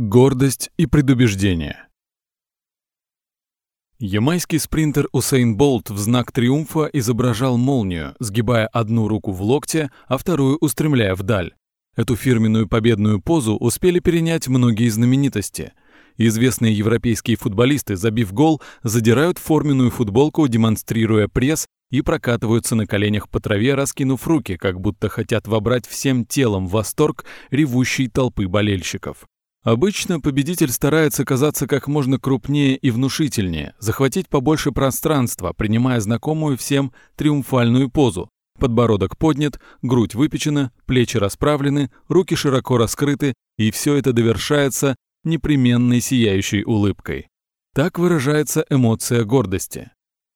Гордость и предубеждение. Ямайский спринтер Усейн Болт в знак триумфа изображал молнию, сгибая одну руку в локте, а вторую устремляя вдаль. Эту фирменную победную позу успели перенять многие знаменитости. Известные европейские футболисты, забив гол, задирают форменную футболку, демонстрируя пресс, и прокатываются на коленях по траве, раскинув руки, как будто хотят вобрать всем телом восторг ревущей толпы болельщиков. Обычно победитель старается казаться как можно крупнее и внушительнее, захватить побольше пространства, принимая знакомую всем триумфальную позу. Подбородок поднят, грудь выпечена, плечи расправлены, руки широко раскрыты, и все это довершается непременной сияющей улыбкой. Так выражается эмоция гордости.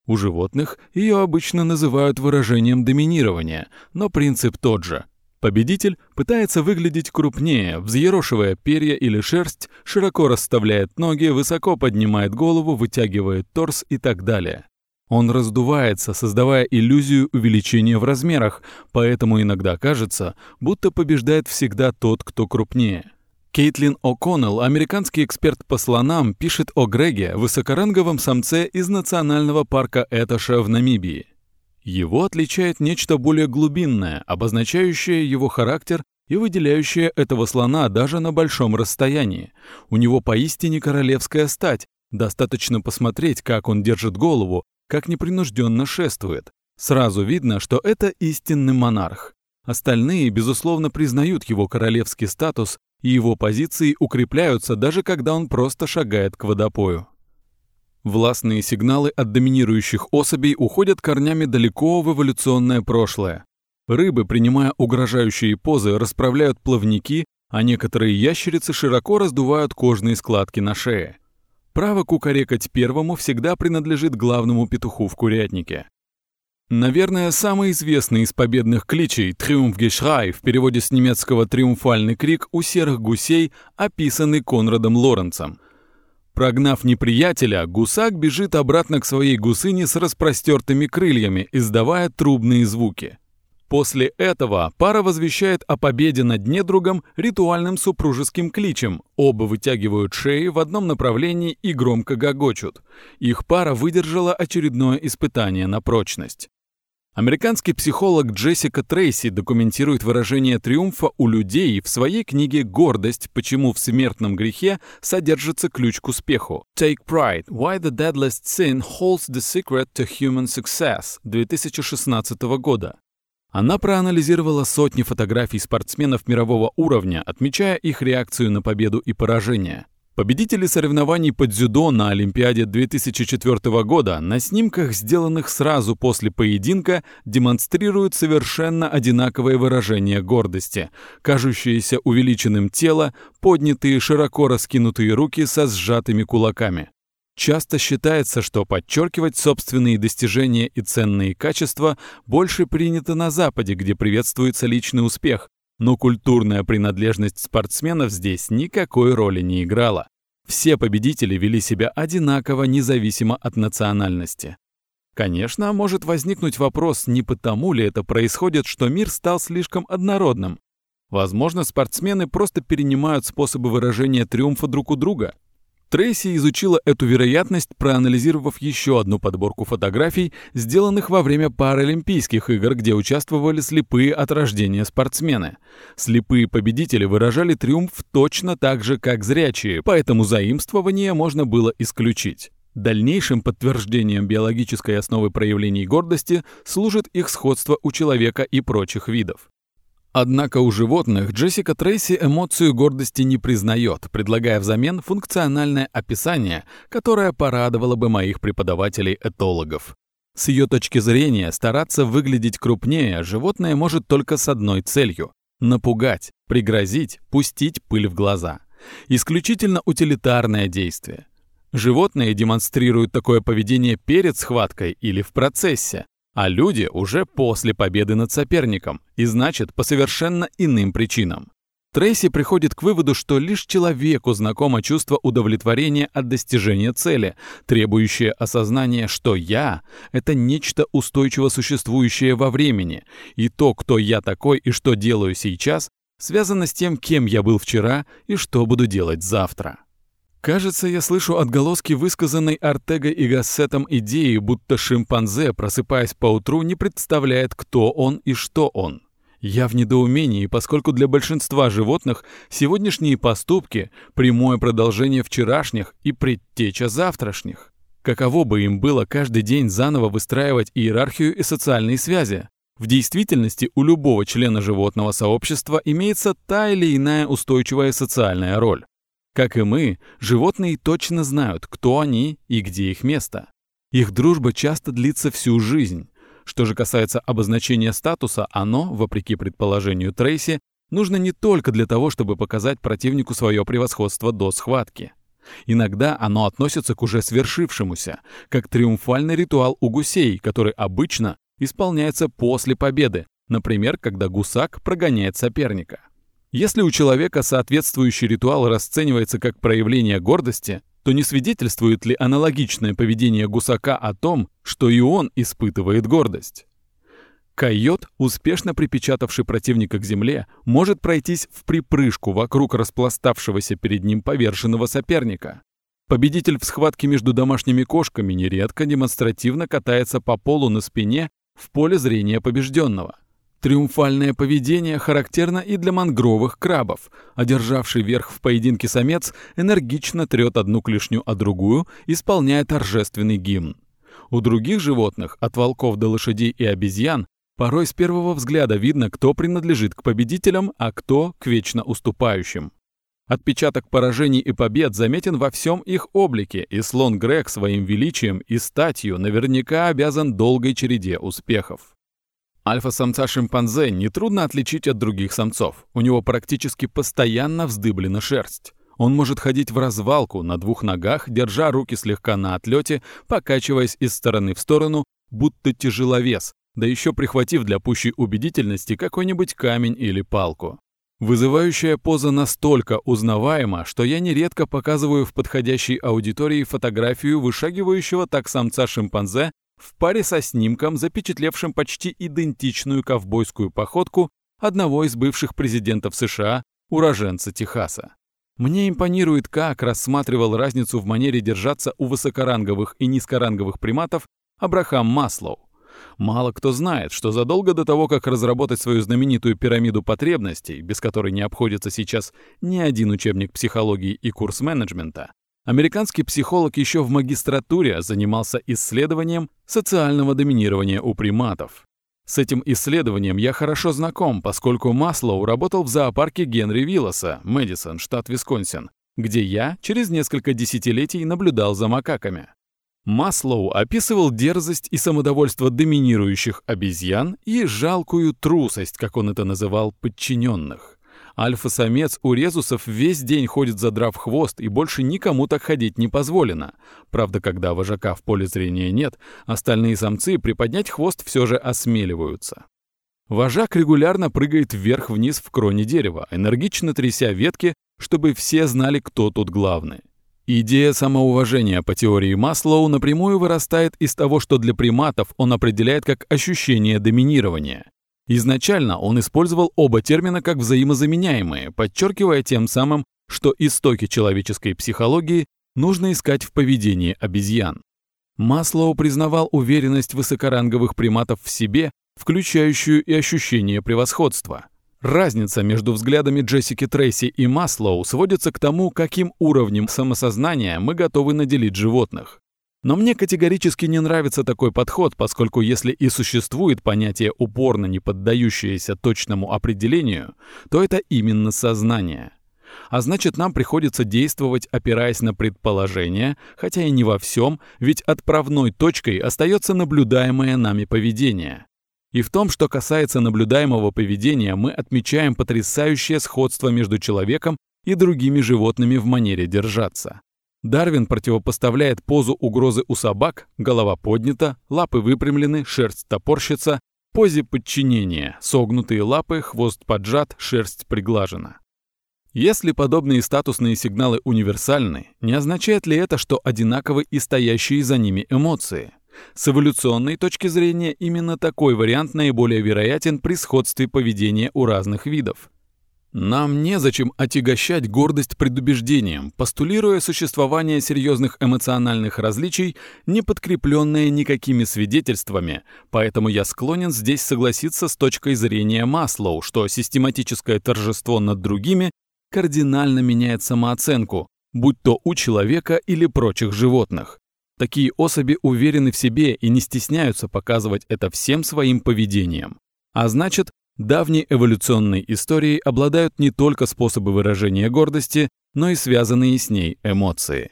У животных ее обычно называют выражением доминирования, но принцип тот же – Победитель пытается выглядеть крупнее, взъерошивая перья или шерсть, широко расставляет ноги, высоко поднимает голову, вытягивает торс и так далее. Он раздувается, создавая иллюзию увеличения в размерах, поэтому иногда кажется, будто побеждает всегда тот, кто крупнее. Кейтлин О'Коннелл, американский эксперт по слонам, пишет о Греге, высокоранговом самце из национального парка Этоша в Намибии. Его отличает нечто более глубинное, обозначающее его характер и выделяющее этого слона даже на большом расстоянии. У него поистине королевская стать, достаточно посмотреть, как он держит голову, как непринужденно шествует. Сразу видно, что это истинный монарх. Остальные, безусловно, признают его королевский статус, и его позиции укрепляются даже когда он просто шагает к водопою. Властные сигналы от доминирующих особей уходят корнями далеко в эволюционное прошлое. Рыбы, принимая угрожающие позы, расправляют плавники, а некоторые ящерицы широко раздувают кожные складки на шее. Право кукарекать первому всегда принадлежит главному петуху в курятнике. Наверное, самый известный из победных кличей «Триумфгешрай» в переводе с немецкого «триумфальный крик» у серых гусей, описанный Конрадом Лоренцем – Прогнав неприятеля, гусак бежит обратно к своей гусыне с распростертыми крыльями, издавая трубные звуки. После этого пара возвещает о победе над недругом ритуальным супружеским кличем. Оба вытягивают шеи в одном направлении и громко гогочут. Их пара выдержала очередное испытание на прочность. Американский психолог Джессика Трейси документирует выражение триумфа у людей в своей книге «Гордость. Почему в смертном грехе содержится ключ к успеху» «Take Pride. Why the Deadliest Sin Holds the Secret to Human Success» 2016 года. Она проанализировала сотни фотографий спортсменов мирового уровня, отмечая их реакцию на победу и поражение. Победители соревнований по дзюдо на Олимпиаде 2004 года на снимках, сделанных сразу после поединка, демонстрируют совершенно одинаковое выражение гордости, кажущееся увеличенным тело, поднятые широко раскинутые руки со сжатыми кулаками. Часто считается, что подчеркивать собственные достижения и ценные качества больше принято на Западе, где приветствуется личный успех, но культурная принадлежность спортсменов здесь никакой роли не играла. Все победители вели себя одинаково, независимо от национальности. Конечно, может возникнуть вопрос, не потому ли это происходит, что мир стал слишком однородным. Возможно, спортсмены просто перенимают способы выражения триумфа друг у друга. Трейси изучила эту вероятность, проанализировав еще одну подборку фотографий, сделанных во время Паралимпийских игр, где участвовали слепые от рождения спортсмены. Слепые победители выражали триумф точно так же, как зрячие, поэтому заимствование можно было исключить. Дальнейшим подтверждением биологической основы проявлений гордости служит их сходство у человека и прочих видов. Однако у животных Джессика Трейси эмоцию гордости не признает, предлагая взамен функциональное описание, которое порадовало бы моих преподавателей-этологов. С ее точки зрения, стараться выглядеть крупнее животное может только с одной целью – напугать, пригрозить, пустить пыль в глаза. Исключительно утилитарное действие. Животные демонстрируют такое поведение перед схваткой или в процессе, а люди уже после победы над соперником, и значит, по совершенно иным причинам. Трейси приходит к выводу, что лишь человеку знакомо чувство удовлетворения от достижения цели, требующее осознания, что «я» — это нечто устойчиво существующее во времени, и то, кто я такой и что делаю сейчас, связано с тем, кем я был вчера и что буду делать завтра. Кажется, я слышу отголоски высказанной Артега и Гассетом идеи, будто шимпанзе, просыпаясь поутру, не представляет, кто он и что он. Я в недоумении, поскольку для большинства животных сегодняшние поступки – прямое продолжение вчерашних и предтеча завтрашних. Каково бы им было каждый день заново выстраивать иерархию и социальные связи? В действительности у любого члена животного сообщества имеется та или иная устойчивая социальная роль. Как и мы, животные точно знают, кто они и где их место. Их дружба часто длится всю жизнь. Что же касается обозначения статуса, оно, вопреки предположению Трейси, нужно не только для того, чтобы показать противнику свое превосходство до схватки. Иногда оно относится к уже свершившемуся, как триумфальный ритуал у гусей, который обычно исполняется после победы, например, когда гусак прогоняет соперника. Если у человека соответствующий ритуал расценивается как проявление гордости, то не свидетельствует ли аналогичное поведение гусака о том, что и он испытывает гордость? Койот, успешно припечатавший противника к земле, может пройтись в припрыжку вокруг распластавшегося перед ним поверженного соперника. Победитель в схватке между домашними кошками нередко демонстративно катается по полу на спине в поле зрения побежденного. Триумфальное поведение характерно и для мангровых крабов. Одержавший верх в поединке самец энергично трет одну клешню о другую, исполняя торжественный гимн. У других животных, от волков до лошадей и обезьян, порой с первого взгляда видно, кто принадлежит к победителям, а кто к вечно уступающим. Отпечаток поражений и побед заметен во всем их облике, и слон Грег своим величием и статью наверняка обязан долгой череде успехов. Альфа-самца шимпанзе нетрудно отличить от других самцов. У него практически постоянно вздыблена шерсть. Он может ходить в развалку на двух ногах, держа руки слегка на отлете, покачиваясь из стороны в сторону, будто тяжеловес, да еще прихватив для пущей убедительности какой-нибудь камень или палку. Вызывающая поза настолько узнаваема, что я нередко показываю в подходящей аудитории фотографию вышагивающего так самца-шимпанзе в паре со снимком, запечатлевшим почти идентичную ковбойскую походку одного из бывших президентов США, уроженца Техаса. Мне импонирует, как рассматривал разницу в манере держаться у высокоранговых и низкоранговых приматов Абрахам Маслоу. Мало кто знает, что задолго до того, как разработать свою знаменитую пирамиду потребностей, без которой не обходится сейчас ни один учебник психологии и курс менеджмента, Американский психолог еще в магистратуре занимался исследованием социального доминирования у приматов. С этим исследованием я хорошо знаком, поскольку Маслоу работал в зоопарке Генри Виллоса, Мэдисон, штат Висконсин, где я через несколько десятилетий наблюдал за макаками. Маслоу описывал дерзость и самодовольство доминирующих обезьян и жалкую трусость, как он это называл, подчиненных. Альфа-самец у резусов весь день ходит задрав хвост, и больше никому так ходить не позволено. Правда, когда вожака в поле зрения нет, остальные самцы приподнять хвост все же осмеливаются. Вожак регулярно прыгает вверх-вниз в кроне дерева, энергично тряся ветки, чтобы все знали, кто тут главный. Идея самоуважения по теории Маслоу напрямую вырастает из того, что для приматов он определяет как ощущение доминирования. Изначально он использовал оба термина как взаимозаменяемые, подчеркивая тем самым, что истоки человеческой психологии нужно искать в поведении обезьян. Маслоу признавал уверенность высокоранговых приматов в себе, включающую и ощущение превосходства. Разница между взглядами Джессики Трейси и Маслоу сводится к тому, каким уровнем самосознания мы готовы наделить животных. Но мне категорически не нравится такой подход, поскольку если и существует понятие упорно не поддающееся точному определению, то это именно сознание. А значит, нам приходится действовать, опираясь на предположения, хотя и не во всем, ведь отправной точкой остается наблюдаемое нами поведение. И в том, что касается наблюдаемого поведения, мы отмечаем потрясающее сходство между человеком и другими животными в манере держаться. Дарвин противопоставляет позу угрозы у собак, голова поднята, лапы выпрямлены, шерсть топорщится, позе подчинения, согнутые лапы, хвост поджат, шерсть приглажена. Если подобные статусные сигналы универсальны, не означает ли это, что одинаковы и стоящие за ними эмоции? С эволюционной точки зрения именно такой вариант наиболее вероятен при сходстве поведения у разных видов. Нам незачем отягощать гордость предубеждением, постулируя существование серьезных эмоциональных различий, не подкрепленные никакими свидетельствами, поэтому я склонен здесь согласиться с точкой зрения Маслоу, что систематическое торжество над другими кардинально меняет самооценку, будь то у человека или прочих животных. Такие особи уверены в себе и не стесняются показывать это всем своим поведением. А значит, давней эволюционной историей обладают не только способы выражения гордости, но и связанные с ней эмоции.